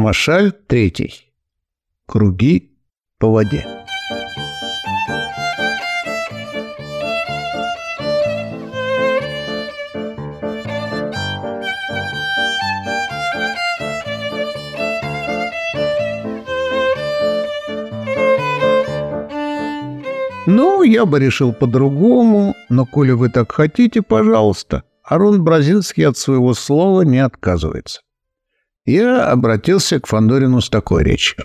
Машаль третий. Круги по воде. Ну, я бы решил по-другому, но коли вы так хотите, пожалуйста. Арон Бразильский от своего слова не отказывается. Я обратился к Фандорину с такой речью.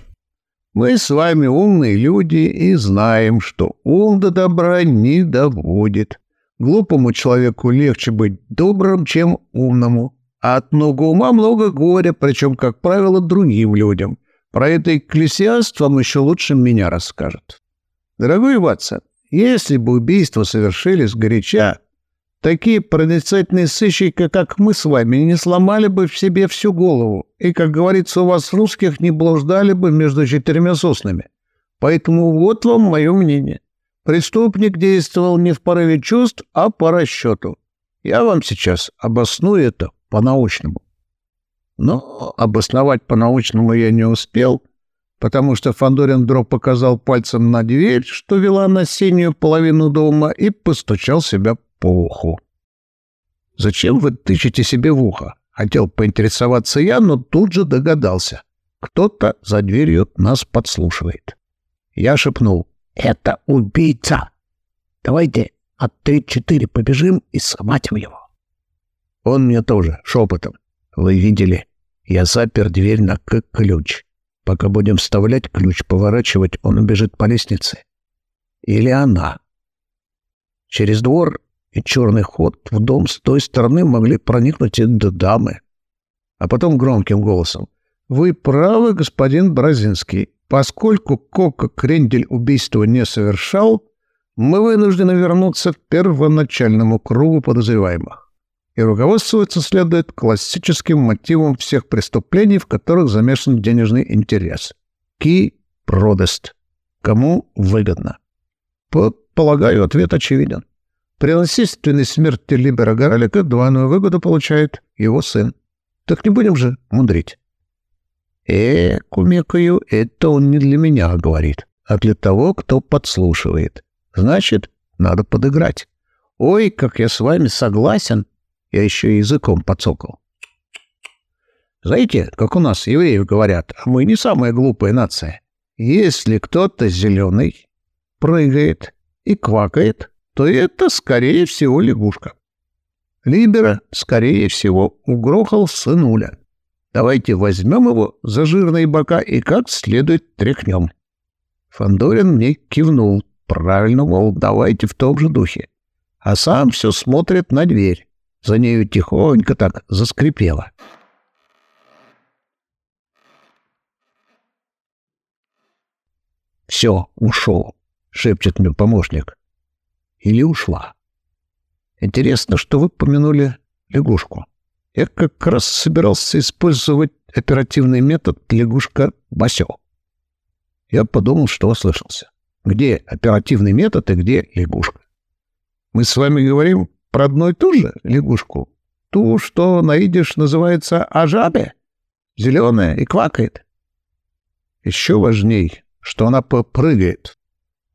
Мы с вами умные люди и знаем, что ум до добра не доводит. Глупому человеку легче быть добрым, чем умному. А от много ума много горя, причем, как правило, другим людям. Про это экклесиаст вам еще лучше меня расскажет. Дорогой Ватсон, если бы убийства совершились горяча, такие проницательные сыщики, как мы с вами, не сломали бы в себе всю голову, и, как говорится у вас русских, не блуждали бы между четырьмя соснами. Поэтому вот вам мое мнение. Преступник действовал не в порыве чувств, а по расчету. Я вам сейчас обосную это по-научному. Но обосновать по-научному я не успел — потому что Фандорин вдруг показал пальцем на дверь, что вела на синюю половину дома, и постучал себя по уху. «Зачем вы тычете себе в ухо?» Хотел поинтересоваться я, но тут же догадался. Кто-то за дверью нас подслушивает. Я шепнул. «Это убийца! Давайте от три-четыре побежим и схватим его!» Он мне тоже, шепотом. «Вы видели? Я запер дверь на ключ. Пока будем вставлять ключ, поворачивать, он убежит по лестнице. Или она. Через двор и черный ход в дом с той стороны могли проникнуть и до дамы. А потом громким голосом. «Вы правы, господин Бразинский. Поскольку Кока Крендель убийства не совершал, мы вынуждены вернуться к первоначальному кругу подозреваемых и руководствоваться следует классическим мотивом всех преступлений, в которых замешан денежный интерес. Ки продест. Кому выгодно? Полагаю, ответ очевиден. При насильственной смерти Либера Горалика двойную выгоду получает его сын. Так не будем же мудрить. Э, кумекаю, это он не для меня говорит, а для того, кто подслушивает. Значит, надо подыграть. Ой, как я с вами согласен, я еще языком подсокал. Знаете, как у нас евреев говорят, а мы не самая глупая нация. Если кто-то зеленый прыгает и квакает, то это, скорее всего, лягушка. Либера, скорее всего, угрохал сынуля. Давайте возьмем его за жирные бока и как следует тряхнем. Фандорин мне кивнул. Правильно, мол, давайте в том же духе. А сам все смотрит на дверь. За нею тихонько так заскрипело. «Все, ушел», — шепчет мне помощник. «Или ушла». «Интересно, что вы помянули лягушку. Я как раз собирался использовать оперативный метод лягушка Басё. Я подумал, что ослышался. Где оперативный метод и где лягушка? Мы с вами говорим про одну и ту же лягушку? Ту, что на идиш называется ажабе? Зеленая и квакает. Еще важней, что она попрыгает.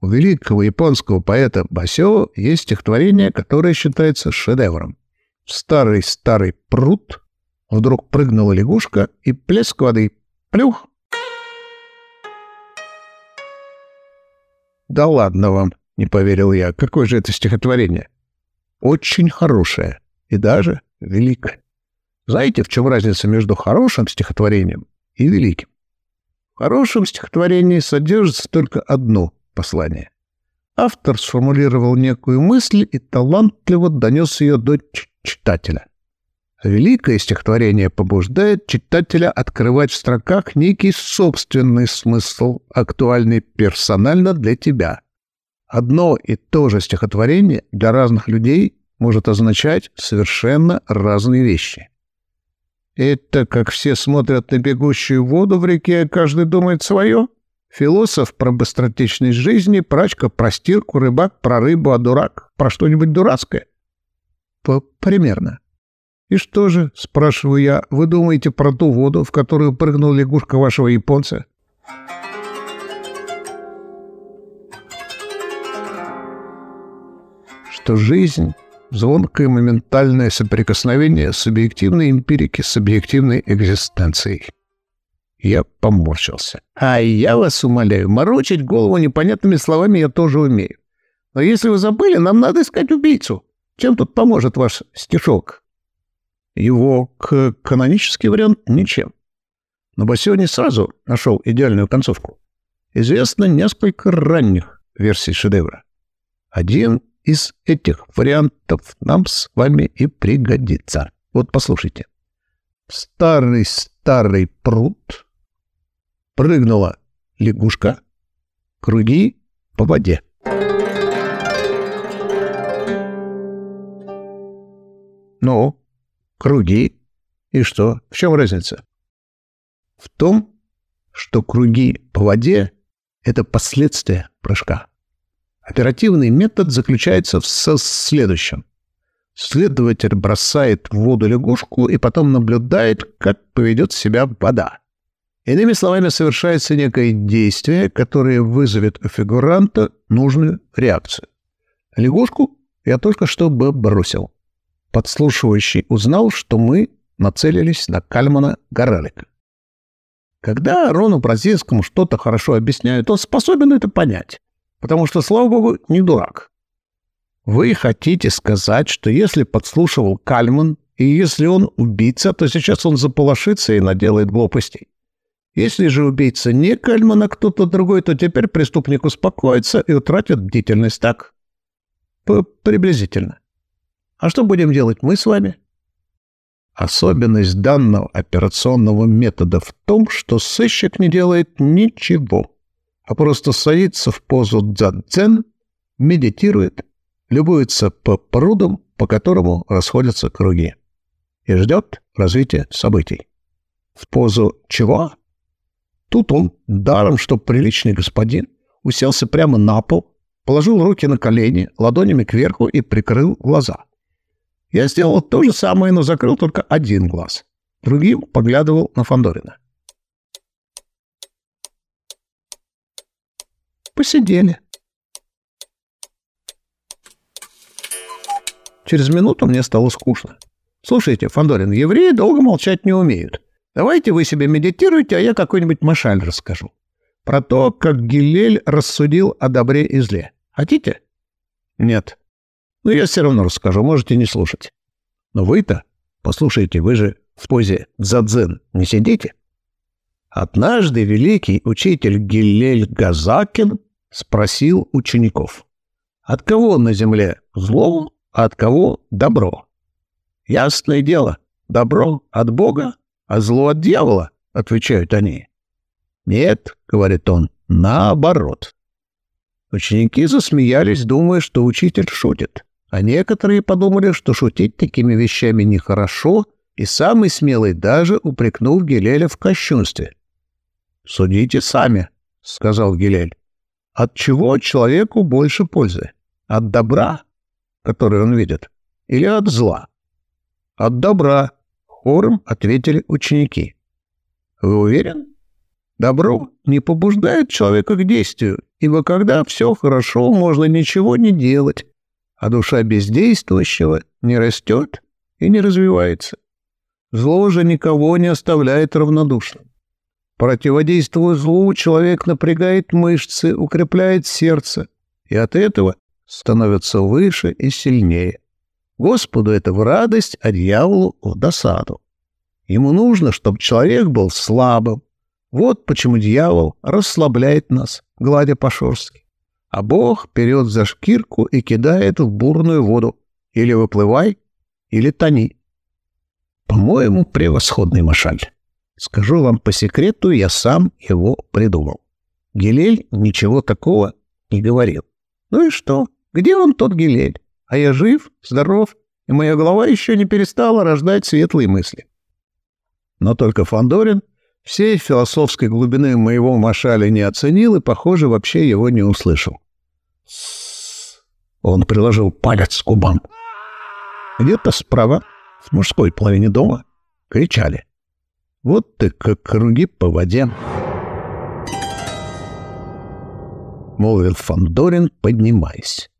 У великого японского поэта Басё есть стихотворение, которое считается шедевром. Старый-старый пруд, вдруг прыгнула лягушка и плеск воды. Плюх! «Да ладно вам!» — не поверил я. «Какое же это стихотворение?» очень хорошее и даже великое. Знаете, в чем разница между хорошим стихотворением и великим? В хорошем стихотворении содержится только одно послание. Автор сформулировал некую мысль и талантливо донес ее до читателя. Великое стихотворение побуждает читателя открывать в строках некий собственный смысл, актуальный персонально для тебя. Одно и то же стихотворение для разных людей может означать совершенно разные вещи. Это как все смотрят на бегущую воду в реке, а каждый думает свое? Философ про быстротечность жизни, прачка про стирку, рыбак про рыбу, а дурак про что-нибудь дурацкое? По примерно. «И что же, — спрашиваю я, — вы думаете про ту воду, в которую прыгнул лягушка вашего японца?» Что жизнь — звонкое моментальное соприкосновение субъективной эмпирики с объективной экзистенцией. Я поморщился. «А я вас умоляю, морочить голову непонятными словами я тоже умею. Но если вы забыли, нам надо искать убийцу. Чем тут поможет ваш стишок?» Его канонический вариант ничем. Но Бассиони сразу нашел идеальную концовку. Известно несколько ранних версий шедевра. Один из этих вариантов нам с вами и пригодится. Вот послушайте. Старый-старый пруд. Прыгнула лягушка. Круги по воде. Ну, Круги. И что? В чем разница? В том, что круги по воде — это последствия прыжка. Оперативный метод заключается в следующем. Следователь бросает в воду лягушку и потом наблюдает, как поведет себя вода. Иными словами, совершается некое действие, которое вызовет у фигуранта нужную реакцию. Лягушку я только что бы бросил подслушивающий узнал, что мы нацелились на Кальмана Горелика. Когда Рону Бразильскому что-то хорошо объясняют, он способен это понять, потому что, слава богу, не дурак. Вы хотите сказать, что если подслушивал Кальман, и если он убийца, то сейчас он заполошится и наделает глупостей. Если же убийца не Кальман, а кто-то другой, то теперь преступник успокоится и утратит бдительность, так? П Приблизительно. А что будем делать мы с вами? Особенность данного операционного метода в том, что сыщик не делает ничего, а просто садится в позу дзен, медитирует, любуется по прудам, по которому расходятся круги, и ждет развития событий. В позу чего? Тут он, даром что приличный господин, уселся прямо на пол, положил руки на колени, ладонями кверху и прикрыл глаза — я сделал то же самое, но закрыл только один глаз. Другим поглядывал на Фандорина. Посидели. Через минуту мне стало скучно. Слушайте, Фандорин, евреи долго молчать не умеют. Давайте вы себе медитируйте, а я какой-нибудь машаль расскажу. Про то, как Гилель рассудил о добре и зле. Хотите? Нет. Но я все равно расскажу, можете не слушать. Но вы-то, послушайте, вы же в позе дзадзен не сидите. Однажды великий учитель Гиллель Газакин спросил учеников, от кого на земле зло, а от кого добро? Ясное дело, добро от Бога, а зло от дьявола, отвечают они. Нет, говорит он, наоборот. Ученики засмеялись, думая, что учитель шутит. А некоторые подумали, что шутить такими вещами нехорошо, и самый смелый даже упрекнул Гелеля в кощунстве. «Судите сами», — сказал Гелель. «От чего человеку больше пользы? От добра, который он видит, или от зла?» «От добра», — хором ответили ученики. «Вы уверен?» Добро не побуждает человека к действию, ибо когда все хорошо, можно ничего не делать, а душа бездействующего не растет и не развивается. Зло же никого не оставляет равнодушным. Противодействуя злу, человек напрягает мышцы, укрепляет сердце, и от этого становится выше и сильнее. Господу это в радость, а дьяволу в досаду. Ему нужно, чтобы человек был слабым. Вот почему дьявол расслабляет нас, гладя по-шорски а Бог берет за шкирку и кидает в бурную воду. Или выплывай, или тони. По-моему, превосходный машаль. Скажу вам по секрету, я сам его придумал. Гелель ничего такого не говорил. Ну и что? Где он тот Гелель? А я жив, здоров, и моя голова еще не перестала рождать светлые мысли. Но только Фандорин Всей философской глубины моего машаля не оценил и, похоже, вообще его не услышал. Он приложил палец к губам. Где-то справа в мужской половине дома кричали. Вот ты как круги по воде. Молвил Фандорин, поднимаясь.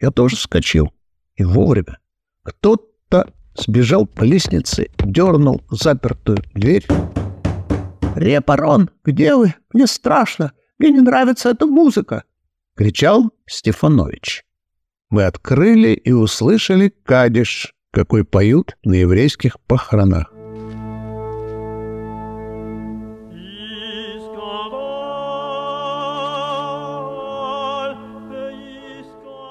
Я тоже вскочил. И вовремя. Кто-то сбежал по лестнице, дернул запертую дверь. «Репарон, где вы? Мне страшно. Мне не нравится эта музыка!» — кричал Стефанович. Мы открыли и услышали кадиш, какой поют на еврейских похоронах.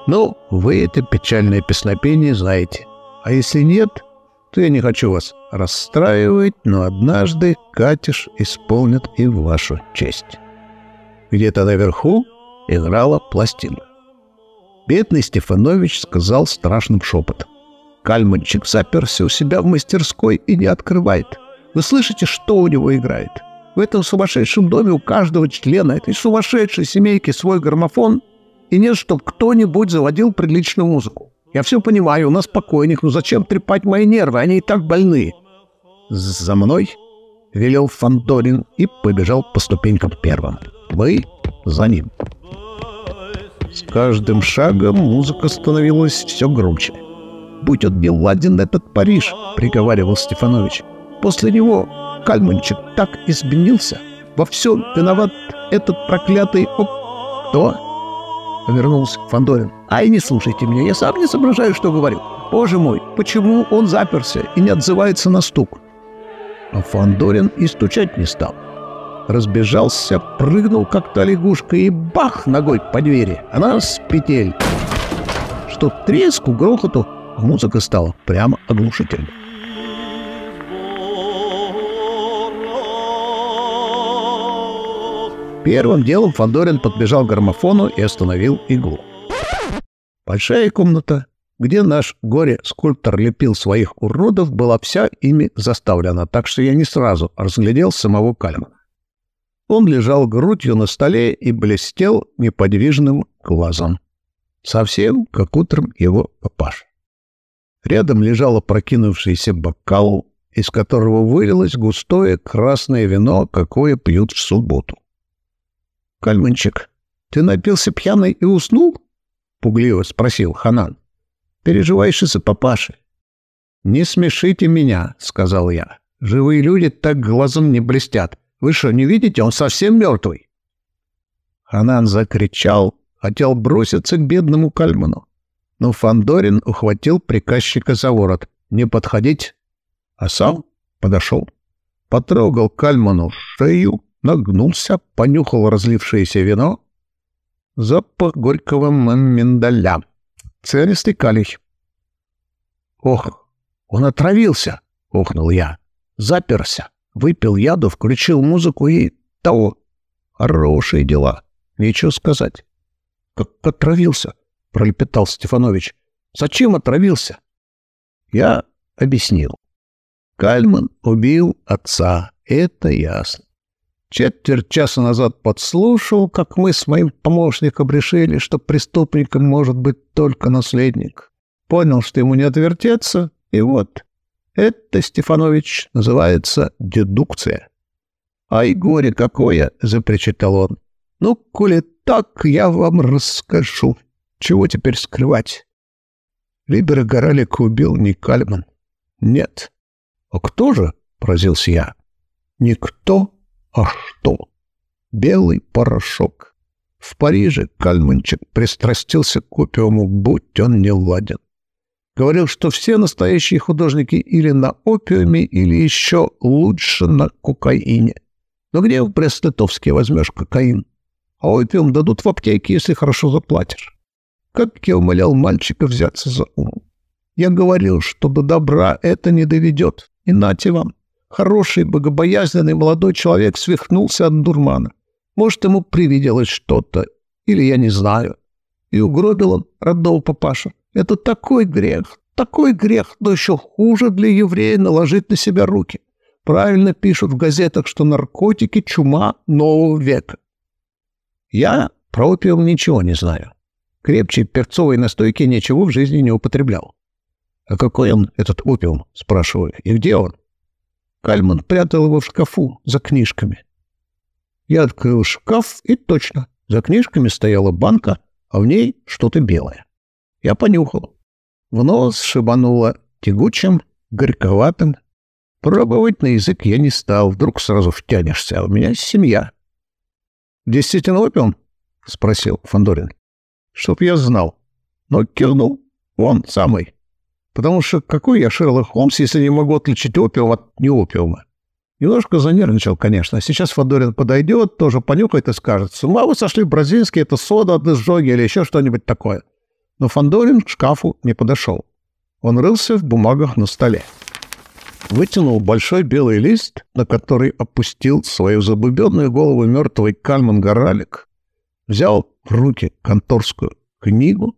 Ну, вы это печальное песнопение знаете. А если нет, то я не хочу вас расстраивать, но однажды Катиш исполнит и вашу честь. Где-то наверху играла пластинка. Бедный Стефанович сказал страшным шепотом. Кальманчик заперся у себя в мастерской и не открывает. Вы слышите, что у него играет? В этом сумасшедшем доме у каждого члена этой сумасшедшей семейки свой гармофон и нет, чтобы кто-нибудь заводил приличную музыку. Я все понимаю, у нас покойник, но зачем трепать мои нервы, они и так больны. За мной велел Фандорин и побежал по ступенькам первым. Мы за ним. С каждым шагом музыка становилась все громче. «Будь он не ладен этот Париж», — приговаривал Стефанович. «После него Кальманчик так изменился. Во всем виноват этот проклятый... Кто?» Повернулся Фандорин. «Ай, не слушайте меня, я сам не соображаю, что говорю. Боже мой, почему он заперся и не отзывается на стук?» А Фандорин и стучать не стал. Разбежался, прыгнул как-то лягушка и бах ногой по двери. Она с петель. Что треску, грохоту, музыка стала прямо оглушительной. Первым делом Фандорин подбежал к гармофону и остановил иглу. Большая комната, где наш горе-скульптор лепил своих уродов, была вся ими заставлена, так что я не сразу разглядел самого Кальмана. Он лежал грудью на столе и блестел неподвижным глазом. Совсем как утром его папаш. Рядом лежал опрокинувшийся бокал, из которого вылилось густое красное вино, какое пьют в субботу. — Кальманчик, ты напился пьяный и уснул? — пугливо спросил Ханан. — Переживаешь из-за папаши? — Не смешите меня, — сказал я. — Живые люди так глазом не блестят. Вы что, не видите? Он совсем мертвый. Ханан закричал, хотел броситься к бедному Кальману. Но Фандорин ухватил приказчика за ворот. Не подходить, а сам подошел. Потрогал Кальману шею, нагнулся, понюхал разлившееся вино. Запах горького миндаля. Целистый калий. «Ох, он отравился!» — охнул я. «Заперся, выпил яду, включил музыку и того. Хорошие дела. Нечего сказать». «Как отравился?» — пролепетал Стефанович. «Зачем отравился?» Я объяснил. Кальман убил отца, это ясно. Четверть часа назад подслушал, как мы с моим помощником решили, что преступником может быть только наследник. Понял, что ему не отвертеться, и вот. Это, Стефанович, называется дедукция. «Ай, горе какое!» — запричитал он. «Ну, коли так, я вам расскажу. Чего теперь скрывать?» Либера Горалик убил не Кальман. «Нет». «А кто же?» — поразился я. «Никто а что? Белый порошок. В Париже Кальманчик пристрастился к опиуму, будь он не ладен. Говорил, что все настоящие художники или на опиуме, или еще лучше на кокаине. Но где в Брест-Литовске возьмешь кокаин? А опиум дадут в аптеке, если хорошо заплатишь. Как я умолял мальчика взяться за ум. Я говорил, что до добра это не доведет. И нате вам. Хороший, богобоязненный молодой человек свихнулся от дурмана. Может, ему привиделось что-то, или я не знаю. И угробил он родного папаша. Это такой грех, такой грех, но еще хуже для еврея наложить на себя руки. Правильно пишут в газетах, что наркотики — чума нового века. Я про опиум ничего не знаю. Крепче перцовой настойки ничего в жизни не употреблял. «А какой он, этот опиум?» — спрашиваю. «И где он?» Кальман прятал его в шкафу за книжками. Я открыл шкаф, и точно, за книжками стояла банка, а в ней что-то белое. Я понюхал. В нос шибануло тягучим, горьковатым. Пробовать на язык я не стал, вдруг сразу втянешься, а у меня семья. «Действительно опиум?» — спросил Фандорин. «Чтоб я знал». Но кивнул. Он самый. Потому что какой я Шерлок Холмс, если не могу отличить опиум от неопиума? Немножко занервничал, конечно. Сейчас Фандорин подойдет, тоже понюхает и скажет, с ума вы сошли, бразильский, это сода от изжоги или еще что-нибудь такое. Но Фандорин к шкафу не подошел. Он рылся в бумагах на столе. Вытянул большой белый лист, на который опустил свою забубенную голову мертвый Кальман Горалик, взял в руки конторскую книгу.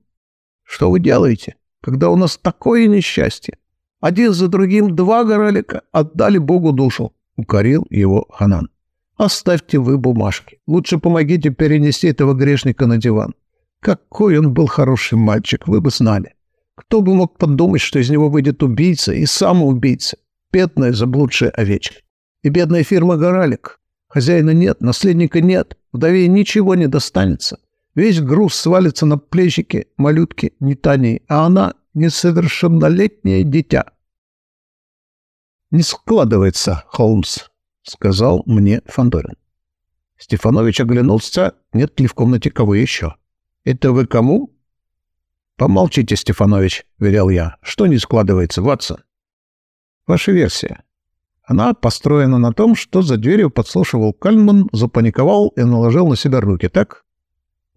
Что вы делаете, когда у нас такое несчастье? Один за другим два Горалика отдали Богу душу, укорил его Ханан. Оставьте вы бумажки. Лучше помогите перенести этого грешника на диван. Какой он был хороший мальчик, вы бы знали. Кто бы мог подумать, что из него выйдет убийца и самоубийца, бедная заблудшая овечка. И бедная фирма «Горалик». Хозяина нет, наследника нет, вдове ничего не достанется. Весь груз свалится на плечики малютки Нитании, а она несовершеннолетнее дитя. «Не складывается, Холмс», — сказал мне Фандорин. Стефанович оглянулся, нет ли в комнате кого еще. «Это вы кому?» «Помолчите, Стефанович», — велел я. «Что не складывается, Ватсон?» «Ваша версия. Она построена на том, что за дверью подслушивал Кальман, запаниковал и наложил на себя руки, так?»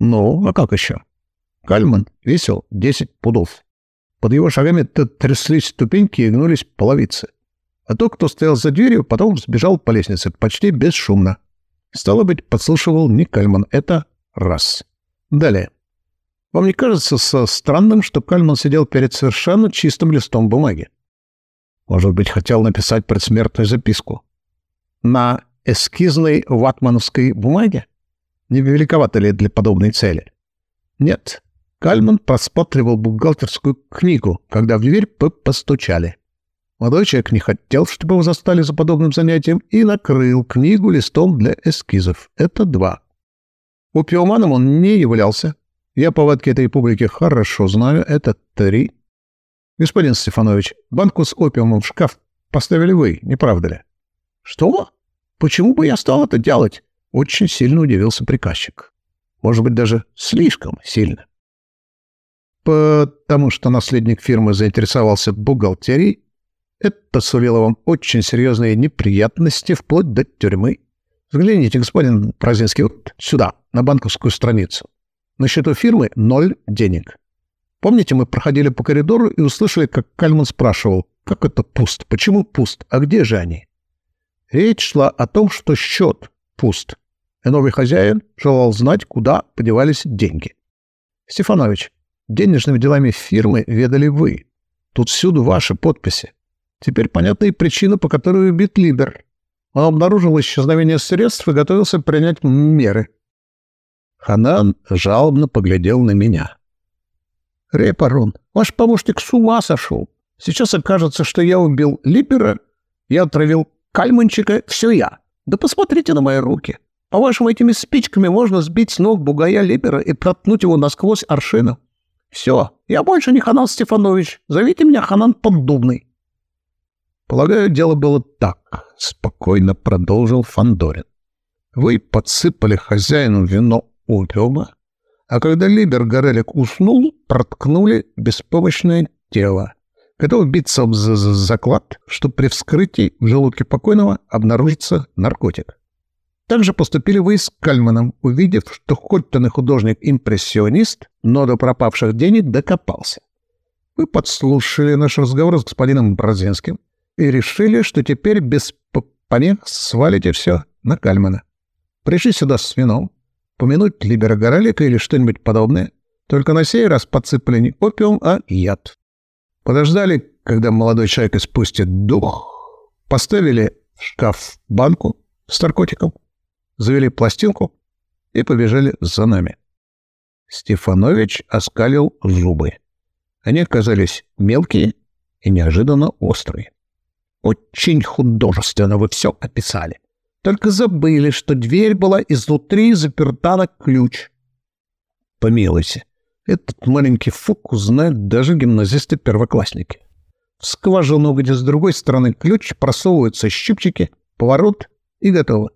«Ну, а как еще?» Кальман весил 10 пудов. Под его шагами тряслись ступеньки и гнулись половицы. А тот, кто стоял за дверью, потом сбежал по лестнице, почти бесшумно. Стало быть, подслушивал не Кальман. Это раз. Далее. Вам не кажется со странным, что Кальман сидел перед совершенно чистым листом бумаги? Может быть, хотел написать предсмертную записку? На эскизной ватмановской бумаге? Не великовато ли для подобной цели? Нет. Кальман просматривал бухгалтерскую книгу, когда в дверь постучали. Молодой человек не хотел, чтобы его застали за подобным занятием, и накрыл книгу листом для эскизов. Это два. Опиоманом он не являлся, я повадки этой публики хорошо знаю. Это три. Господин Стефанович, банку с опиумом в шкаф поставили вы, не правда ли? Что? Почему бы я стал это делать? Очень сильно удивился приказчик. Может быть, даже слишком сильно. Потому что наследник фирмы заинтересовался бухгалтерией, это сулило вам очень серьезные неприятности, вплоть до тюрьмы. Взгляните, господин Празинский, вот сюда, на банковскую страницу. На счету фирмы ноль денег. Помните, мы проходили по коридору и услышали, как Кальман спрашивал, как это пуст, почему пуст, а где же они? Речь шла о том, что счет пуст, и новый хозяин желал знать, куда подевались деньги. Стефанович, денежными делами фирмы ведали вы. Тут всюду ваши подписи. Теперь понятна и причина, по которой убит Либер. Он обнаружил исчезновение средств и готовился принять меры. Ханан жалобно поглядел на меня. «Репарон, ваш помощник с ума сошел. Сейчас окажется, что я убил Липера, я отравил Кальманчика, все я. Да посмотрите на мои руки. По-вашему, этими спичками можно сбить с ног бугая Липера и проткнуть его насквозь аршином. Все, я больше не Ханан Стефанович. Зовите меня Ханан Поддубный». «Полагаю, дело было так», — спокойно продолжил Фандорин. «Вы подсыпали хозяину вино опиума, а когда Либер Горелик уснул, проткнули беспомощное тело, готов биться в заклад, что при вскрытии в желудке покойного обнаружится наркотик. Также поступили вы с Кальманом, увидев, что хоть он и художник-импрессионист, но до пропавших денег докопался. Вы подслушали наш разговор с господином Бразинским и решили, что теперь без помех свалите все на Кальмана. Пришли сюда с вином, помянуть либерогоралика или что-нибудь подобное, только на сей раз подсыпали не опиум, а яд. Подождали, когда молодой человек испустит дух, поставили в шкаф банку с наркотиком, завели пластинку и побежали за нами. Стефанович оскалил зубы. Они оказались мелкие и неожиданно острые. Очень художественно вы все описали. Только забыли, что дверь была изнутри заперта на ключ. Помилуйте, этот маленький фокус знают даже гимназисты-первоклассники. В скважину, где с другой стороны ключ, просовываются щипчики, поворот и готово.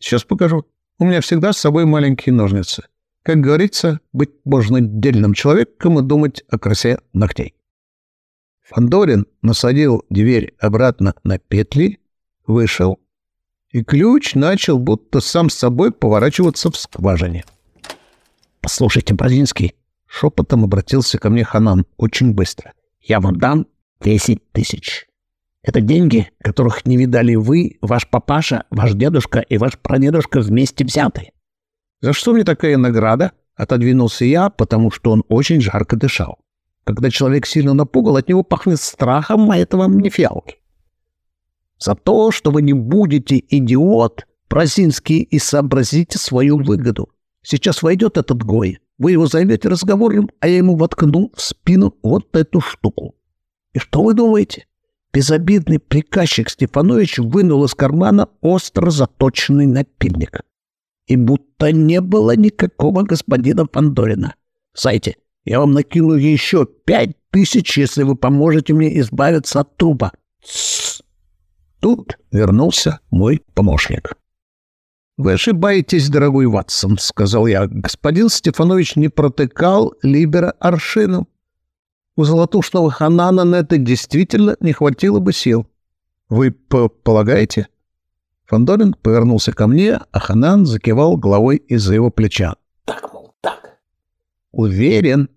Сейчас покажу. У меня всегда с собой маленькие ножницы. Как говорится, быть можно дельным человеком и думать о красе ногтей. Фандорин насадил дверь обратно на петли, вышел, и ключ начал будто сам с собой поворачиваться в скважине. «Послушайте, Бразинский», — шепотом обратился ко мне Ханан очень быстро. «Я вам дам десять тысяч. Это деньги, которых не видали вы, ваш папаша, ваш дедушка и ваш прадедушка вместе взятые. «За что мне такая награда?» — отодвинулся я, потому что он очень жарко дышал. Когда человек сильно напугал, от него пахнет страхом, а это вам не фиалки. «За то, что вы не будете идиот, Прозинский, и сообразите свою выгоду. Сейчас войдет этот Гой, вы его займете разговором, а я ему воткну в спину вот эту штуку. И что вы думаете? Безобидный приказчик Стефанович вынул из кармана остро заточенный напильник и будто не было никакого господина Фандорина. Знаете, я вам накину еще пять тысяч, если вы поможете мне избавиться от трупа. Тут вернулся мой помощник. «Вы ошибаетесь, дорогой Ватсон», — сказал я. «Господин Стефанович не протыкал Либера аршину. У золотушного Ханана на это действительно не хватило бы сил. Вы полагаете?» Фандорин повернулся ко мне, а Ханан закивал головой из-за его плеча. «Так, мол, так». «Уверен».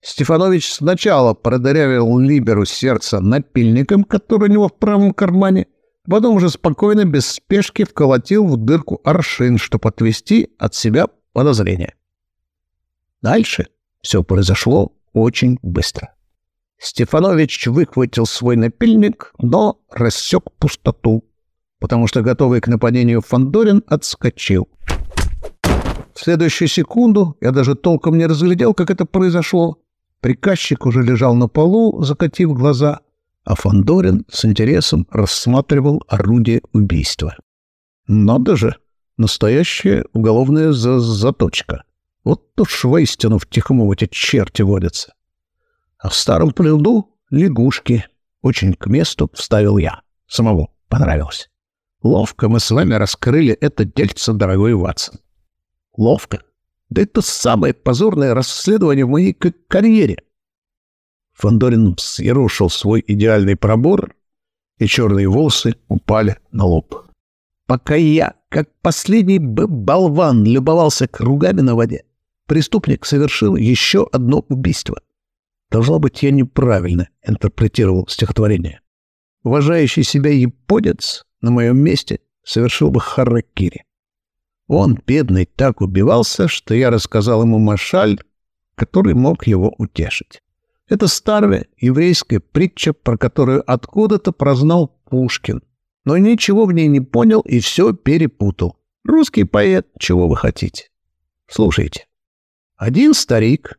Стефанович сначала продырявил Либеру сердце напильником, который у него в правом кармане, потом уже спокойно, без спешки, вколотил в дырку аршин, чтобы отвести от себя подозрения. Дальше все произошло очень быстро. Стефанович выхватил свой напильник, но рассек пустоту, потому что, готовый к нападению Фандорин отскочил. В следующую секунду я даже толком не разглядел, как это произошло. Приказчик уже лежал на полу, закатив глаза, а Фандорин с интересом рассматривал орудие убийства. Надо же, настоящая уголовная за заточка. Вот уж воистину в Тихому эти черти водятся. А в старом плену лягушки. Очень к месту вставил я. Самого понравилось. Ловко мы с вами раскрыли это дельце, дорогой Ватсон. Ловко? Да это самое позорное расследование в моей карьере. Фандорин съерушил свой идеальный пробор, и черные волосы упали на лоб. Пока я, как последний болван, любовался кругами на воде, преступник совершил еще одно убийство. Должно быть, я неправильно интерпретировал стихотворение. Уважающий себя японец на моем месте совершил бы харакири. Он, бедный, так убивался, что я рассказал ему машаль, который мог его утешить. Это старая еврейская притча, про которую откуда-то прознал Пушкин, но ничего в ней не понял и все перепутал. Русский поэт, чего вы хотите? Слушайте. Один старик,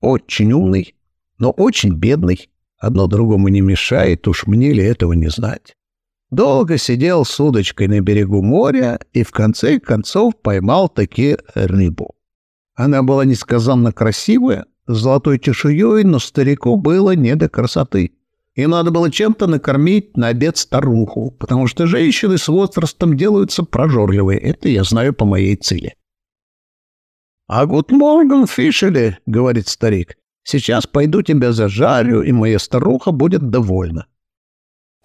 очень умный, но очень бедный, одно другому не мешает, уж мне ли этого не знать долго сидел с удочкой на берегу моря и в конце концов поймал таки рыбу. Она была несказанно красивая, с золотой чешуей, но старику было не до красоты. И надо было чем-то накормить на обед старуху, потому что женщины с возрастом делаются прожорливые. Это я знаю по моей цели. «А гуд морган, Фишели», — говорит старик, — «сейчас пойду тебя зажарю, и моя старуха будет довольна».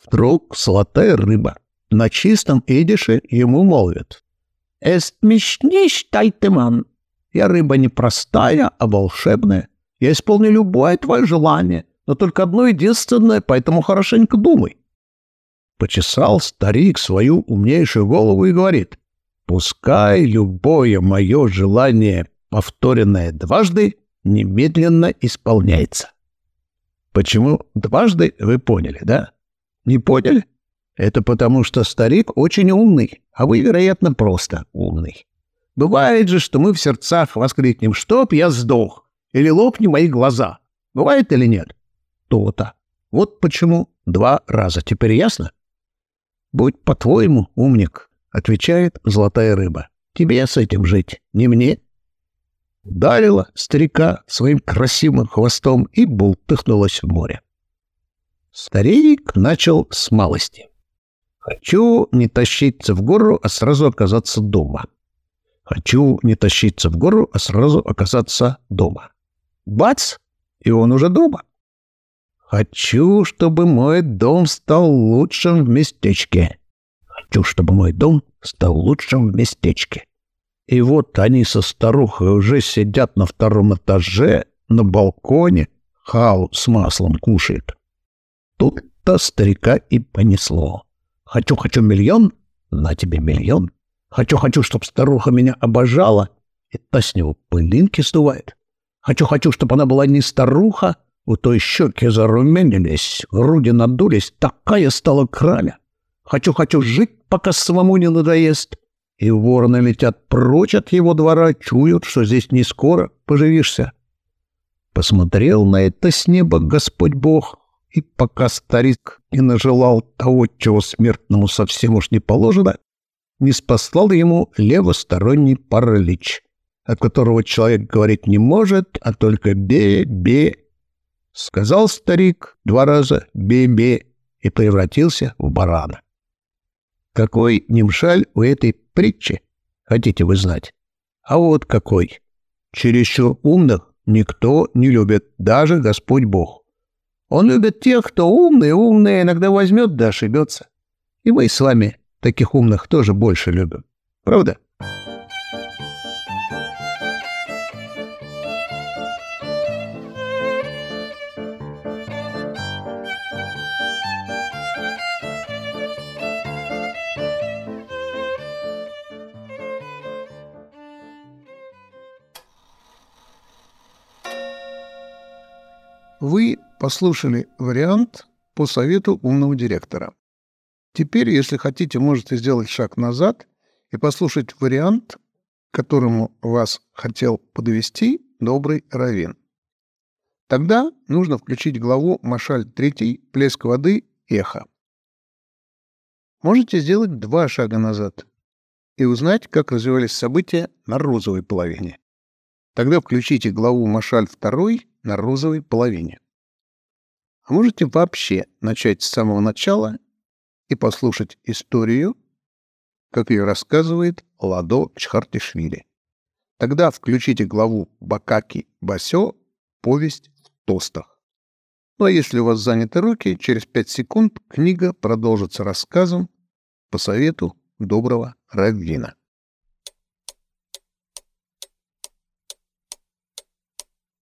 Вдруг золотая рыба на чистом идише ему молвит. «Эст мишниш тайтеман». Я рыба не простая, а волшебная. Я исполню любое твое желание, но только одно единственное, поэтому хорошенько думай. Почесал старик свою умнейшую голову и говорит, «Пускай любое мое желание, повторенное дважды, немедленно исполняется». Почему дважды, вы поняли, да? Не поняли? Это потому, что старик очень умный, а вы, вероятно, просто умный. Бывает же, что мы в сердцах воскликнем «Чтоб я сдох!» или «Лопни мои глаза!» Бывает или нет? То-то. Вот почему два раза. Теперь ясно? Будь по-твоему, умник, отвечает золотая рыба. Тебе с этим жить, не мне. Ударила старика своим красивым хвостом и бултыхнулась в море. Старик начал с малости. Хочу не тащиться в гору, а сразу оказаться дома. Хочу не тащиться в гору, а сразу оказаться дома. Бац! И он уже дома. Хочу, чтобы мой дом стал лучшим в местечке. Хочу, чтобы мой дом стал лучшим в местечке. И вот они со старухой уже сидят на втором этаже, на балконе, хау с маслом кушает. Тут-то старика и понесло. Хочу-хочу миллион, на тебе миллион. Хочу-хочу, чтоб старуха меня обожала, и та с него пылинки сдувает. Хочу-хочу, чтобы она была не старуха, у той щеки зарумянились, груди надулись, такая стала краля. Хочу-хочу жить, пока самому не надоест. И вороны летят прочь от его двора, чуют, что здесь не скоро поживишься. Посмотрел на это с неба Господь Бог, и пока старик не нажелал того, чего смертному совсем уж не положено, не спаслал ему левосторонний паралич, от которого человек говорить не может, а только «бе-бе», Сказал старик два раза «бе-бе» и превратился в барана. Какой немшаль у этой притчи, хотите вы знать? А вот какой. Чересчур умных никто не любит, даже Господь Бог. Он любит тех, кто умный, умный иногда возьмет да ошибется. И мы с вами таких умных тоже больше любим. Правда? Вы послушали вариант по совету умного директора. Теперь, если хотите, можете сделать шаг назад и послушать вариант, к которому вас хотел подвести добрый Равин. Тогда нужно включить главу Машаль 3 «Плеск воды. Эхо». Можете сделать два шага назад и узнать, как развивались события на розовой половине. Тогда включите главу Машаль 2 на розовой половине. А можете вообще начать с самого начала и послушать историю, как ее рассказывает Ладо Чхартишвили. Тогда включите главу Бакаки Басё «Повесть в тостах». Ну а если у вас заняты руки, через пять секунд книга продолжится рассказом по совету доброго Раввина.